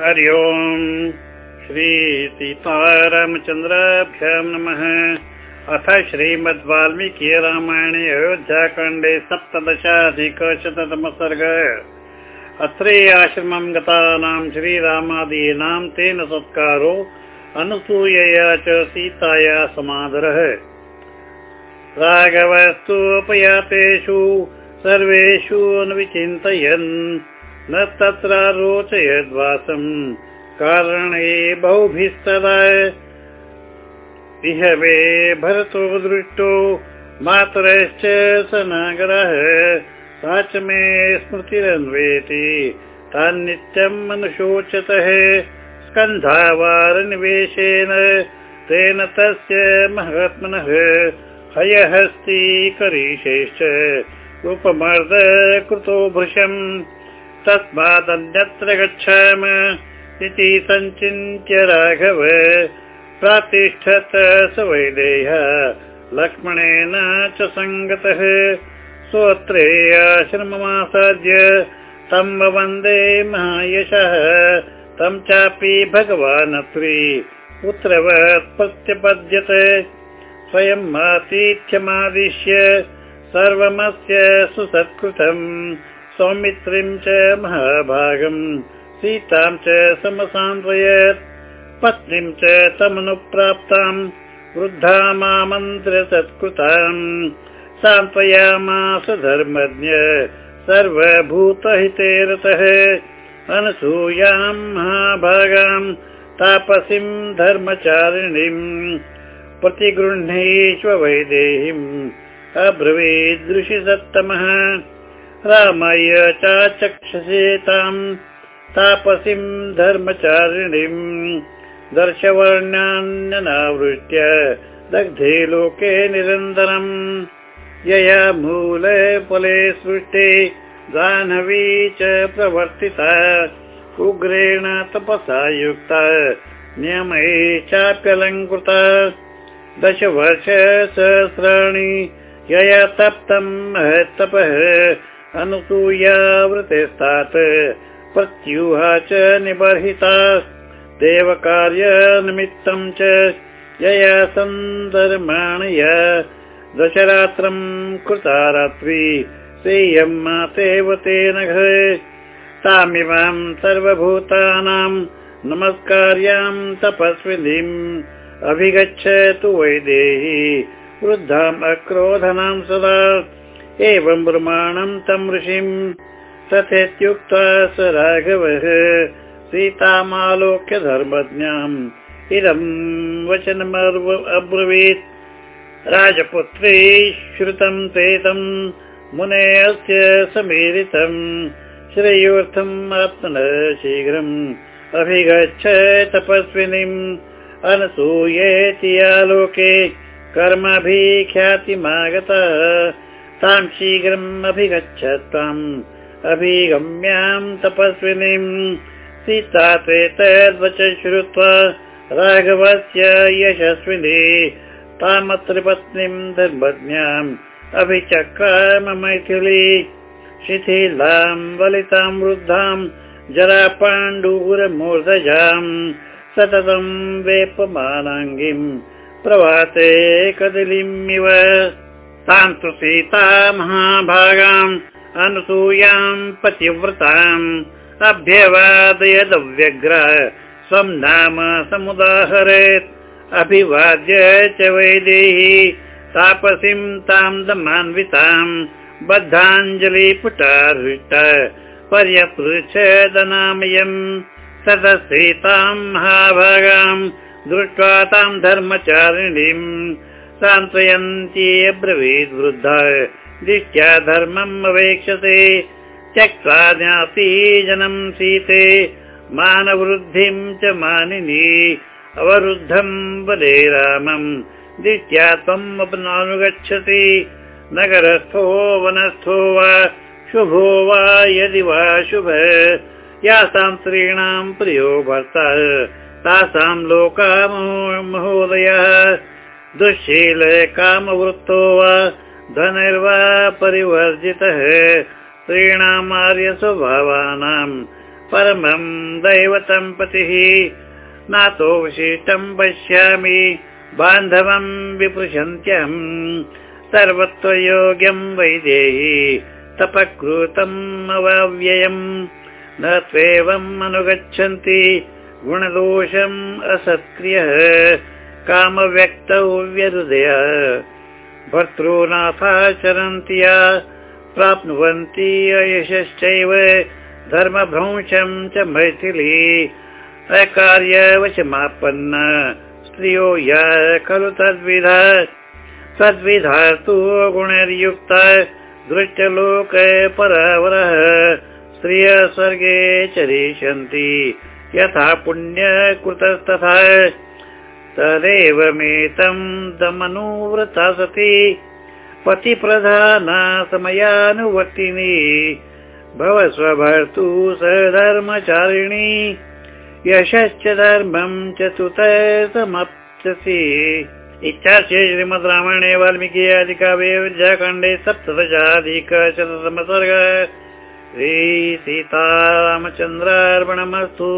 हरि ओम्। श्रीसीतारामचन्द्राभ्यां नमः। अथ श्रीमद् वाल्मीकि रामायणे अयोध्याकाण्डे सप्तदशाधिकशततम सर्ग अत्रे आश्रमं गतानां श्रीरामादीनां तेन सत्कारो अनुसूयया च सीताया समादरः। राघवस्तु उपयातेषु सर्वेषु अनुविचिन्तयन् न तत्र रोचयद्वासम् कारणे बहुभिस्तदा इहवे भरतो दृष्टो मातरश्च स नागरः सा च मे स्मृतिरन्वेति तान्नित्यम् अनुशोचतः स्कन्धावारनिवेशेन तेन तस्य महात्मनः हयहस्ति करीशेश्च उपमर्द कृतो भृशम् तस्मादन्यत्र गच्छाम इति सञ्चिन्त्य राघव प्रातिष्ठत स वैदेह लक्ष्मणेन च सङ्गतः स्वत्रे आश्रममासाद्य तं वन्दे महायशः। तं चापि भगवान् अत्रि पुत्रवत् प्रत्यपद्यत। स्वयं आतिथ्यमादिश्य सर्वमस्य सुसत्कृतम् सौमित्रीं च महाभागम् सीतां च समसान्वयत् पत्नीं च तमनुप्राप्ताम् वृद्धा मामन्त्र सत्कृताम् सान्त्वयामास धर्मज्ञ सर्वभूतहिते रतः अनसूयां महाभागाम् तापसीं धर्मचारिणीम् प्रतिगृह्णीष्व वैदेहीम् अब्रवीदृशि सत्तमः रामाय चाचक्षसे ताम् तापसीं धर्मचारिणीम् दर्शवर्णान्यनावृत्य दग्धे लोके निरन्तरम् यया मूले फले सृष्टे जाह्नवी च प्रवर्तिता उग्रेण तपसा युक्ता नियमे चाप्यलङ्कृता दशवर्षसहस्राणि यया तप्तम् महत्तपः अनुसूयावृतेस्तात् प्रत्युहा च निबर्हिता देवकार्यनिमित्तं च यया सन्दर्माणय दशरात्रम् कृता रात्रि सेयं मातेव तेन तामिमां सर्वभूतानां नमस्कार्यां तपस्विनीम् अभिगच्छतु वैदेही वृद्धाम् अक्रोधनां सदा एवं ब्रह्माणं तं ऋषिम् तथेत्युक्त्वा स राघवः सीतामालोक्य धर्मज्ञाम्। इदं वचनमर्व अब्रवीत्। राजपुत्री श्रुतं तेतम् मुने अस्य समीरितम् श्रेयोर्थम् आत्मनः शीघ्रम्। अभिगच्छ तपस्विनीम्। अनसूयेति आलोके कर्माभिख्यातिमागतः तां शीघ्रम् अभिगच्छ त्वाम् अभिगम्याम् तपस्विनीम्। सीता त्वेतद्वच श्रुत्वा राघवस्य यशस्विनी। तामत्रिपत्नीम् धर्मज्ञाम्। अभिचक्राम मैथिली। शिथिलाम् वलिताम् वृद्धाम्। जरा पाण्डुरमूर्धजाम् सततम् वेपमानाङ्गीम्। प्रभाते कदलीमिव तां तु सीता महाभागाम् अनुसूयाम् पतिव्रताम् अभ्यवादयदव्यग्र स्वं नाम समुदाहरेत्। अभिवाद्य च वैदेही तापसीं तां दमान्विताम् बद्धाञ्जलिपुटाहृष्ट पर्यपृच्छदनामयम्। सदसीताम् महाभागाम् दृष्ट्वा तां धर्मचारिणीम् सान्त्वयन्ती अब्रवीद् वृद्धा। दिष्ट्या धर्मम् अवेक्षते। त्यक्त्वा ज्ञाति जनम् सीते। मानवृद्धिं च मानिनी। अवरुद्धम् वदे रामम्। दिष्ट्या त्वम् अपनानुगच्छति। नगरस्थो वनस्थो वा शुभो वा यदि वा शुभ। यासां स्त्रीणाम् प्रियो भर्ता। तासां लोका महोदयः दुःशील कामवृत्तो वा धनिर्वा परिवर्जितः स्त्रीणाम् आर्यस्वभावानाम् परमं दैवतं पतिः। नातो विशिष्टं पश्यामि बान्धवं विपृशन्त्यहम्। सर्वत्वयोग्यं वैदेही तपकृतम् अवाव्ययम्। न त्वेवम् अनुगच्छन्ति गुणदोषम् असत्क्रियः कामव्यक्तौ व्यहृदय भर्तॄनाथाचरन्ति या प्राप्नुवन्ति अयशश्चैव धर्मभ्रंशम् च मैथिली। अकार्यवशमापन्न स्त्रियो य खलु तद्विधा। तद्विधा तु गुणैर्युक्त दृष्टलोक परावरः। स्त्रिय स्वर्गे चरिष्यन्ति। यथा पुण्यकृतस्तथा तदेवमेतं दमनुव्रता सति। पतिप्रधाना समयानुवर्तिनी भव स्वभर्तु स धर्मचारिणी यशश्च धर्मं च तुत समप्स्यसि इच्छा श्रीमद् रामायणे वाल्मीकि अधिकाव्ये विद्याखण्डे सप्तदशाधिकशततमसर्ग। श्री सीतारामचन्द्रार्पणमस्तु